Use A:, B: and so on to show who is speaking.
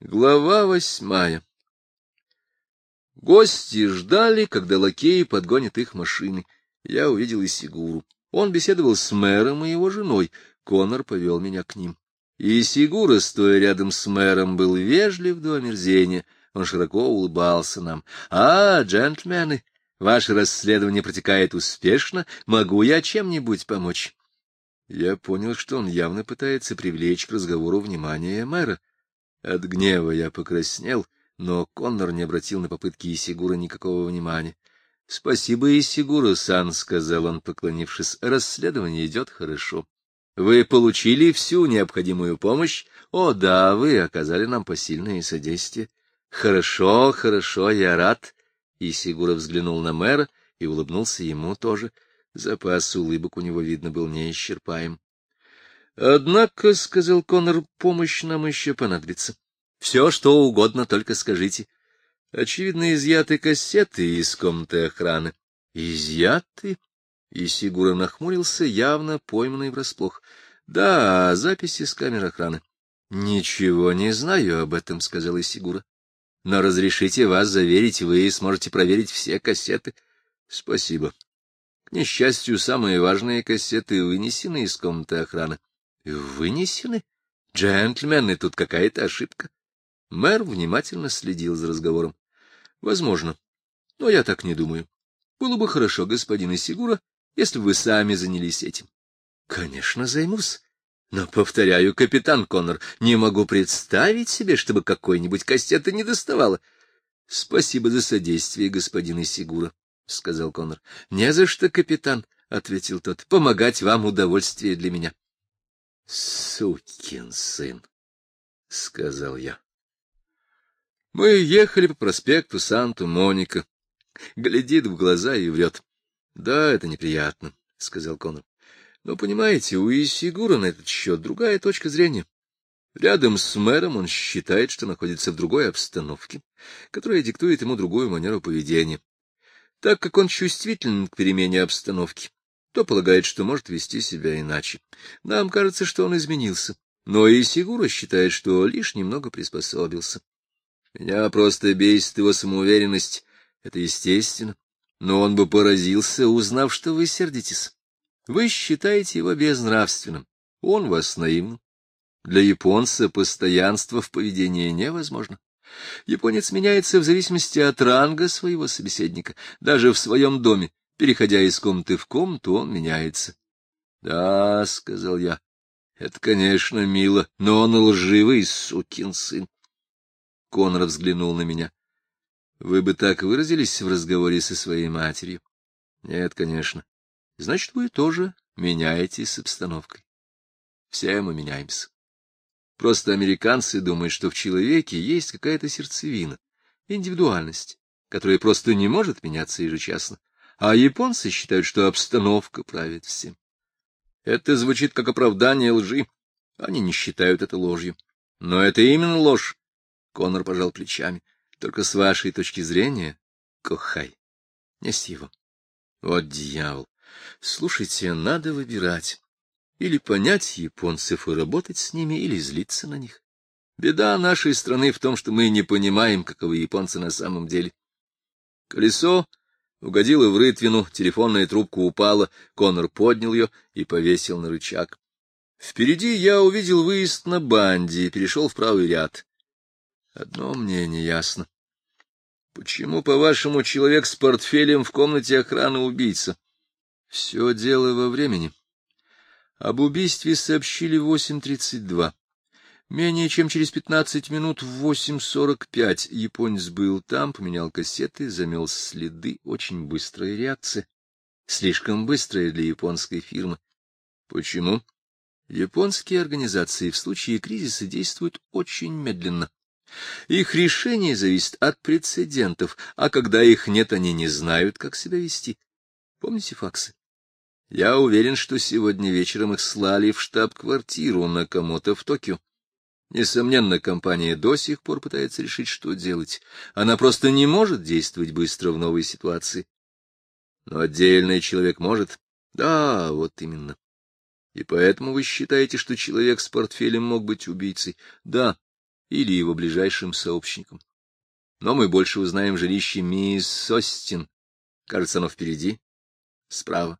A: Глава восьмая Гости ждали, когда лакеи подгонят их машины. Я увидел и Сигуру. Он беседовал с мэром и его женой. Конор повел меня к ним. И Сигура, стоя рядом с мэром, был вежлив до омерзения. Он широко улыбался нам. — А, джентльмены, ваше расследование протекает успешно. Могу я чем-нибудь помочь? Я понял, что он явно пытается привлечь к разговору внимание мэра. От гнева я покраснел, но Коннор не обратил на попытки Исигура никакого внимания. — Спасибо, Исигура-сан, — сказал он, поклонившись. — Расследование идет хорошо. Вы получили всю необходимую помощь? О, да, вы оказали нам посильное содействие. Хорошо, хорошо, я рад. Исигура взглянул на мэра и улыбнулся ему тоже. Запас улыбок у него, видно, был неисчерпаем. Однако, — сказал Конор, — помощь нам еще понадобится. Все, что угодно, только скажите. Очевидно, изъяты кассеты из комнаты охраны. Изъяты? И Сигура нахмурился, явно пойманный врасплох. Да, записи с камер охраны. Ничего не знаю об этом, — сказал Исигура. Но разрешите вас заверить, вы сможете проверить все кассеты. Спасибо. К несчастью, самые важные кассеты вынесены из комнаты охраны. Вынесены? Джентльмены, тут какая-то ошибка. Мэр внимательно следил за разговором. Возможно, но я так не думаю. Было бы хорошо, господин Исигура, если бы вы сами занялись этим. Конечно, займусь. Но, повторяю, капитан Коннор, не могу представить себе, чтобы какой-нибудь кастета не доставало. Спасибо за содействие, господин Исигура, — сказал Коннор. — Не за что, капитан, — ответил тот. — Помогать вам удовольствие для меня. Сукин сын, — сказал я. Мы ехали по проспекту Санту-Моника. Глядит в глаза и врет. — Да, это неприятно, — сказал Конор. — Но, понимаете, у Исигура на этот счет другая точка зрения. Рядом с мэром он считает, что находится в другой обстановке, которая диктует ему другую манеру поведения. Так как он чувствителен к перемене обстановки, то полагает, что может вести себя иначе. Нам кажется, что он изменился, но и Сигура считает, что лишь немного приспособился. Меня просто бесит его самоуверенность. Это естественно. Но он бы поразился, узнав, что вы сердитесь. Вы считаете его безнравственным. Он вас наивным. Для японца постоянство в поведении невозможно. Японец меняется в зависимости от ранга своего собеседника. Даже в своем доме Переходя из комнаты в комнату, он меняется. — Да, — сказал я, — это, конечно, мило, но он лживый сукин сын. Конрад взглянул на меня. — Вы бы так выразились в разговоре со своей матерью? — Нет, конечно. Значит, вы тоже меняетесь с обстановкой. Все мы меняемся. Просто американцы думают, что в человеке есть какая-то сердцевина, индивидуальность, которая просто не может меняться ежечасно а японцы считают, что обстановка правит всем. Это звучит как оправдание лжи. Они не считают это ложью. Но это именно ложь. Конор пожал плечами. Только с вашей точки зрения, Кохай, не его. Вот дьявол. Слушайте, надо выбирать. Или понять японцев и работать с ними, или злиться на них. Беда нашей страны в том, что мы не понимаем, каковы японцы на самом деле. Колесо Угодила в рытвину, телефонная трубка упала, Конор поднял ее и повесил на рычаг. Впереди я увидел выезд на банде и перешел в правый ряд. Одно мне не ясно. Почему, по-вашему, человек с портфелем в комнате охраны убийца? Все дело во времени. Об убийстве сообщили в 8.32. Менее чем через пятнадцать минут в 8.45 японец был там, поменял кассеты, замел следы, очень быстрая реакция. Слишком быстрая для японской фирмы. Почему? Японские организации в случае кризиса действуют очень медленно. Их решение зависит от прецедентов, а когда их нет, они не знают, как себя вести. Помните факсы? Я уверен, что сегодня вечером их слали в штаб-квартиру на Камото в Токио. Несомненно, компания до сих пор пытается решить, что делать. Она просто не может действовать быстро в новой ситуации. Но отдельный человек может. Да, вот именно. И поэтому вы считаете, что человек с портфелем мог быть убийцей? Да. или его ближайшим сообщникам. Но мы больше узнаем жилище мисс Остин. Кажется, оно впереди, справа.